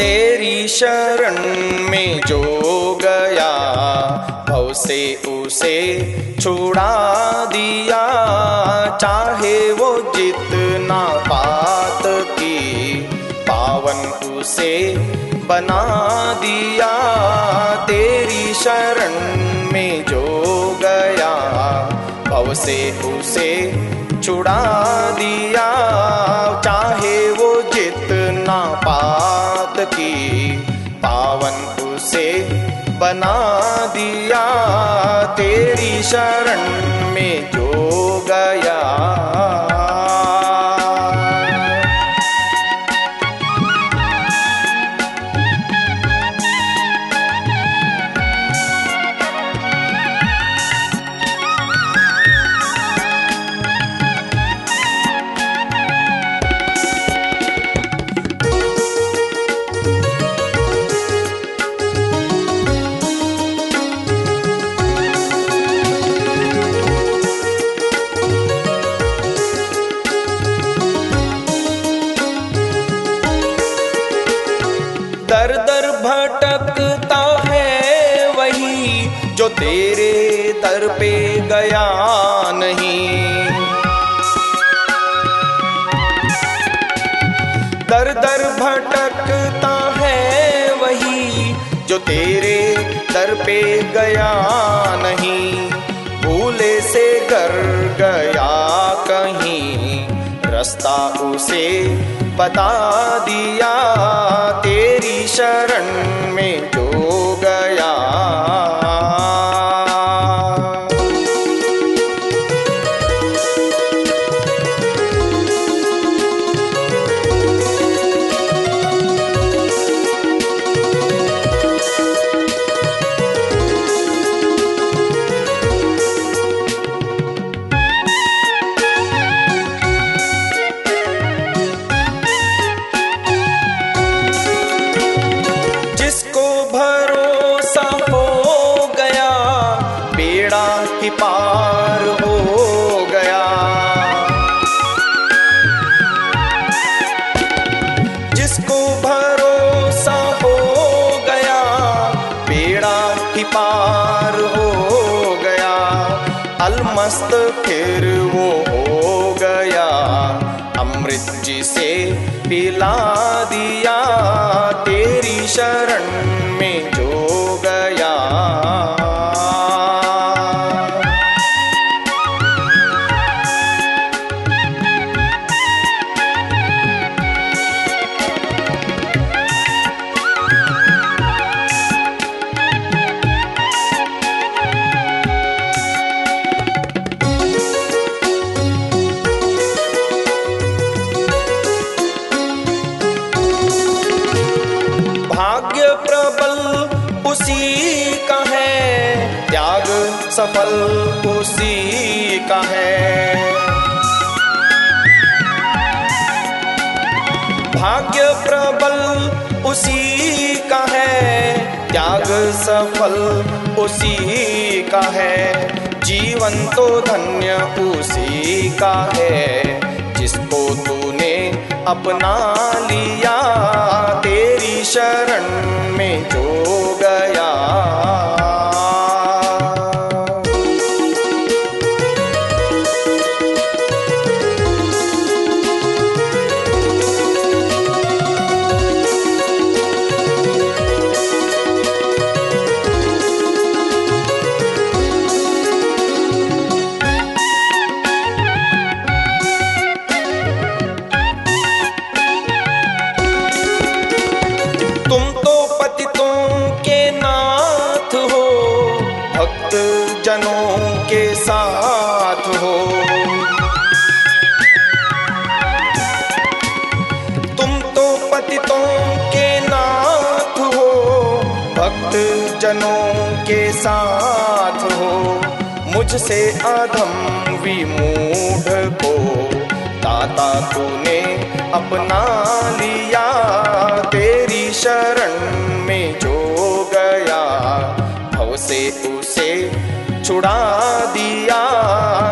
तेरी शरण में जो गया भव से उसे छुड़ा दिया। चाहे वो जितना पात की, पावन उसे बना दिया। तेरी शरण में जो गया भव से उसे छुड़ा दिया। चाहे की पावन उसे बना दिया। तेरी शरण में जो जो तेरे दर पे गया नहीं। दर दर भटकता है वही जो तेरे दर पे गया नहीं। भूले से कर गया कहीं, रास्ता उसे बता दिया। तेरी शरण में भरोसा हो गया, बेड़ा ही पार हो गया। जिसको भरोसा हो गया, बेड़ा ही पार हो गया। अलमस्त फिर वो हो गया, अमृत जी से पिला दिया, तेरी शरण भाग्य प्रबल उसी का है, त्याग सफल उसी का है। भाग्य प्रबल उसी का है, त्याग सफल उसी का है। जीवन तो धन्य उसी का है, जिसको तूने अपना लिया शरण में जो गया। तुम तो पतितों के नाथ हो भक्त जनों के साथ हो। तुम तो पतितों के नाथ हो भक्त जनों के साथ हो। मुझसे अधम विमूढ़ को दाता तूने अपना उसे छुड़ा दिया।